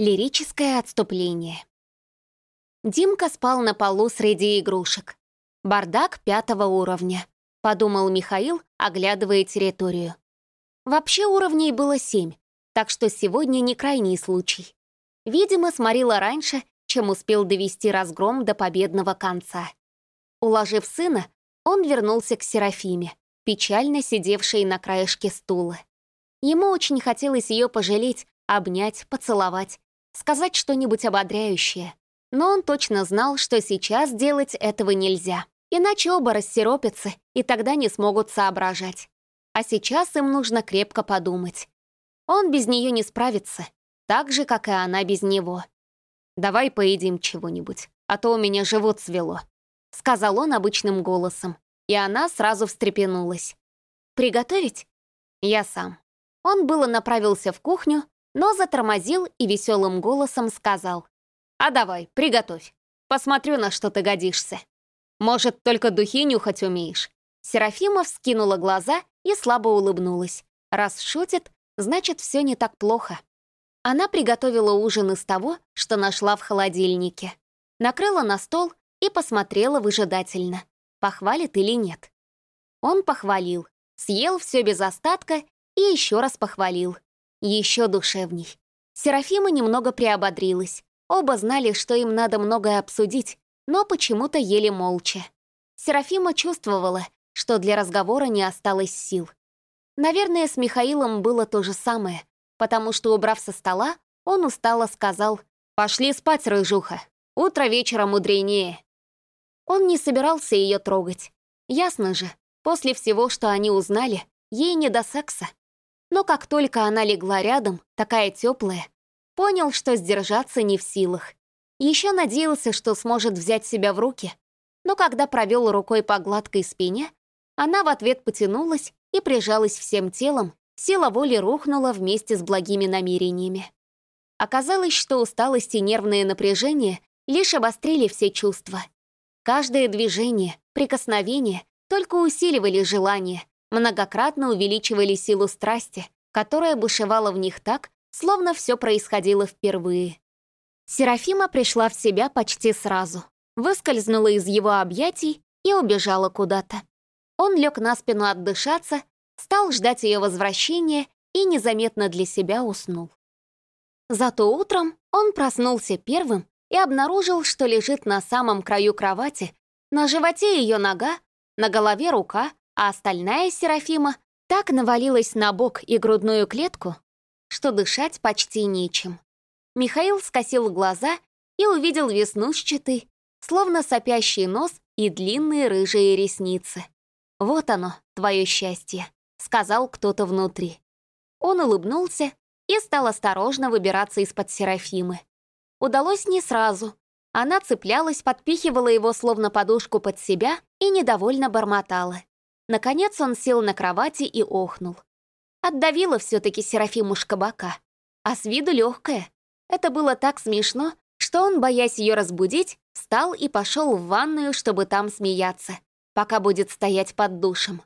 Лирическое отступление. Димка спал на полу среди игрушек. Бардак пятого уровня, подумал Михаил, оглядывая территорию. Вообще уровней было семь, так что сегодня не крайний случай. Видимо, сморила раньше, чем успел довести разгром до победного конца. Уложив сына, он вернулся к Серафиме, печально сидевшей на краешке стула. Ему очень хотелось ее пожалеть, обнять, поцеловать, сказать что-нибудь ободряющее. Но он точно знал, что сейчас делать этого нельзя. Иначе оба рассеропятся, и тогда не смогут соображать. А сейчас им нужно крепко подумать. Он без нее не справится, так же, как и она без него. «Давай поедим чего-нибудь, а то у меня живот свело», — сказал он обычным голосом, и она сразу встрепенулась. «Приготовить?» «Я сам». Он было направился в кухню, но затормозил и веселым голосом сказал. «А давай, приготовь. Посмотрю, на что ты годишься. Может, только духи нюхать умеешь?» Серафима вскинула глаза и слабо улыбнулась. Раз шутит, значит, все не так плохо. Она приготовила ужин из того, что нашла в холодильнике. Накрыла на стол и посмотрела выжидательно, похвалит или нет. Он похвалил, съел все без остатка и еще раз похвалил. Еще душевней. Серафима немного приободрилась. Оба знали, что им надо многое обсудить, но почему-то ели молча. Серафима чувствовала, что для разговора не осталось сил. Наверное, с Михаилом было то же самое, потому что, убрав со стола, он устало сказал «Пошли спать, рыжуха, утро вечера мудренее». Он не собирался ее трогать. Ясно же, после всего, что они узнали, ей не до секса. Но как только она легла рядом, такая теплая, понял, что сдержаться не в силах. Еще надеялся, что сможет взять себя в руки, но когда провел рукой по гладкой спине, она в ответ потянулась и прижалась всем телом, сила воли рухнула вместе с благими намерениями. Оказалось, что усталость и нервное напряжение лишь обострили все чувства. Каждое движение, прикосновение только усиливали желание, многократно увеличивали силу страсти, которая бушевала в них так, словно все происходило впервые. Серафима пришла в себя почти сразу, выскользнула из его объятий и убежала куда-то. Он лег на спину отдышаться, стал ждать ее возвращения и незаметно для себя уснул. Зато утром он проснулся первым и обнаружил, что лежит на самом краю кровати, на животе ее нога, на голове рука, а остальная Серафима так навалилась на бок и грудную клетку, что дышать почти нечем. Михаил скосил глаза и увидел веснушчатый, словно сопящий нос и длинные рыжие ресницы. «Вот оно, твое счастье», — сказал кто-то внутри. Он улыбнулся и стал осторожно выбираться из-под Серафимы. Удалось не сразу. Она цеплялась, подпихивала его словно подушку под себя и недовольно бормотала. Наконец он сел на кровати и охнул. Отдавила все-таки Серафимушка бока. А с виду легкая. Это было так смешно, что он, боясь ее разбудить, встал и пошел в ванную, чтобы там смеяться, пока будет стоять под душем.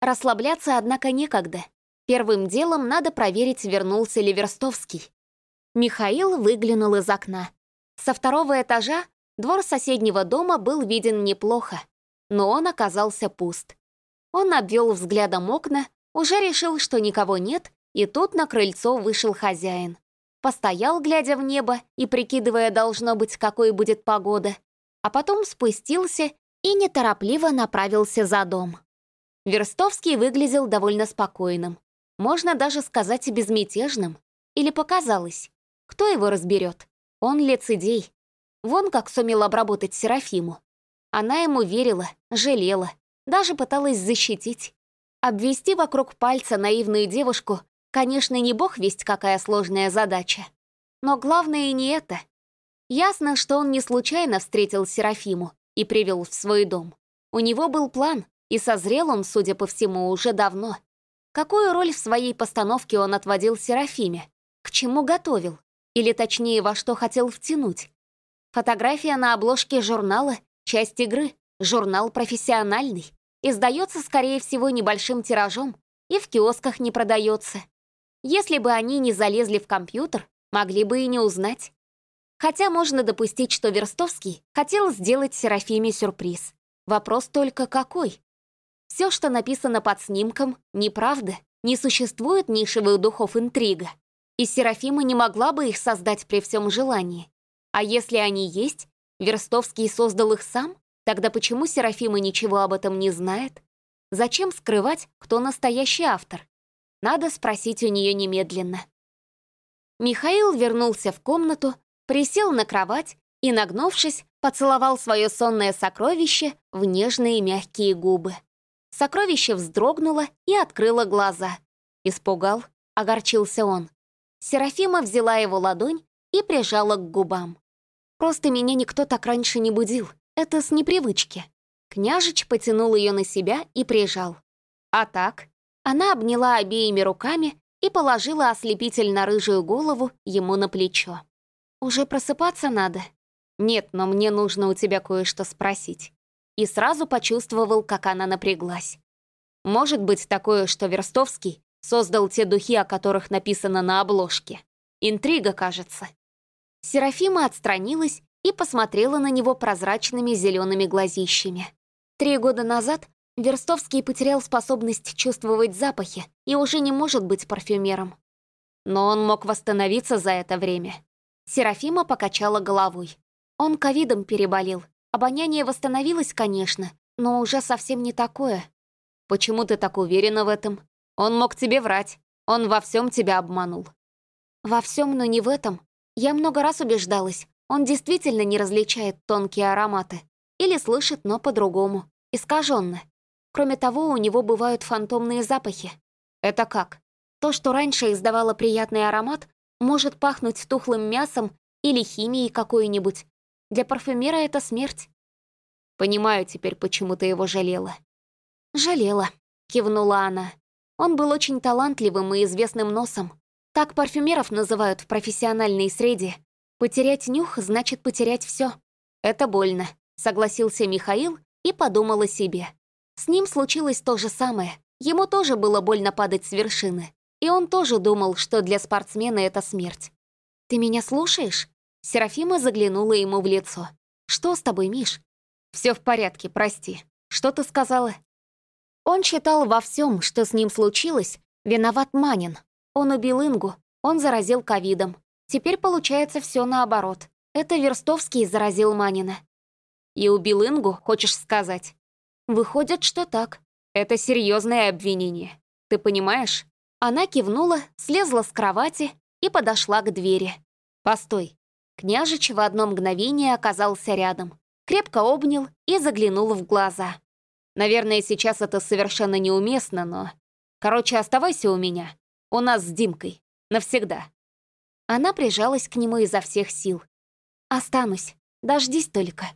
Расслабляться, однако, некогда. Первым делом надо проверить, вернулся ли Верстовский. Михаил выглянул из окна. Со второго этажа двор соседнего дома был виден неплохо, но он оказался пуст. Он обвел взглядом окна, уже решил, что никого нет, и тут на крыльцо вышел хозяин. Постоял, глядя в небо и прикидывая, должно быть, какой будет погода, а потом спустился и неторопливо направился за дом. Верстовский выглядел довольно спокойным, можно даже сказать и безмятежным. Или показалось? Кто его разберет? Он лицедей. Вон как сумел обработать Серафиму. Она ему верила, жалела, даже пыталась защитить. Обвести вокруг пальца наивную девушку, конечно, не бог весть какая сложная задача. Но главное не это. Ясно, что он не случайно встретил Серафиму и привел в свой дом. У него был план, и созрел он, судя по всему, уже давно. Какую роль в своей постановке он отводил Серафиме? К чему готовил? Или точнее, во что хотел втянуть? Фотография на обложке журнала — часть игры, журнал профессиональный. Издается, скорее всего, небольшим тиражом и в киосках не продается. Если бы они не залезли в компьютер, Могли бы и не узнать. Хотя можно допустить, что Верстовский хотел сделать Серафиме сюрприз. Вопрос только какой? Все, что написано под снимком, неправда. Не существует нишевых духов интрига. И Серафима не могла бы их создать при всем желании. А если они есть, Верстовский создал их сам? Тогда почему Серафима ничего об этом не знает? Зачем скрывать, кто настоящий автор? Надо спросить у нее немедленно. Михаил вернулся в комнату, присел на кровать и, нагнувшись, поцеловал свое сонное сокровище в нежные мягкие губы. Сокровище вздрогнуло и открыло глаза. Испугал, огорчился он. Серафима взяла его ладонь и прижала к губам. «Просто меня никто так раньше не будил. Это с непривычки». Княжич потянул ее на себя и прижал. А так, она обняла обеими руками и положила ослепительно рыжую голову ему на плечо. «Уже просыпаться надо?» «Нет, но мне нужно у тебя кое-что спросить». И сразу почувствовал, как она напряглась. «Может быть такое, что Верстовский создал те духи, о которых написано на обложке? Интрига, кажется». Серафима отстранилась и посмотрела на него прозрачными зелеными глазищами. Три года назад Верстовский потерял способность чувствовать запахи и уже не может быть парфюмером. Но он мог восстановиться за это время. Серафима покачала головой. Он ковидом переболел. Обоняние восстановилось, конечно, но уже совсем не такое. Почему ты так уверена в этом? Он мог тебе врать. Он во всем тебя обманул. Во всем, но не в этом. Я много раз убеждалась. Он действительно не различает тонкие ароматы. Или слышит, но по-другому. Искаженно. Кроме того, у него бывают фантомные запахи. Это как? То, что раньше издавало приятный аромат, может пахнуть тухлым мясом или химией какой-нибудь. Для парфюмера это смерть. Понимаю теперь, почему ты его жалела. «Жалела», — кивнула она. Он был очень талантливым и известным носом. Так парфюмеров называют в профессиональной среде. Потерять нюх значит потерять все. Это больно, согласился Михаил и подумал о себе. С ним случилось то же самое. Ему тоже было больно падать с вершины. И он тоже думал, что для спортсмена это смерть. «Ты меня слушаешь?» Серафима заглянула ему в лицо. «Что с тобой, Миш?» Все в порядке, прости. Что ты сказала?» Он считал во всем, что с ним случилось, виноват Манин. Он убил Ингу, он заразил ковидом. Теперь получается все наоборот. Это Верстовский заразил Манина. И убил Ингу, хочешь сказать? Выходит, что так. Это серьезное обвинение. Ты понимаешь? Она кивнула, слезла с кровати и подошла к двери. Постой. Княжич в одно мгновение оказался рядом. Крепко обнял и заглянул в глаза. Наверное, сейчас это совершенно неуместно, но... Короче, оставайся у меня. У нас с Димкой. Навсегда. Она прижалась к нему изо всех сил. «Останусь. Дождись только».